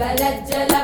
galajjala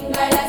Bye.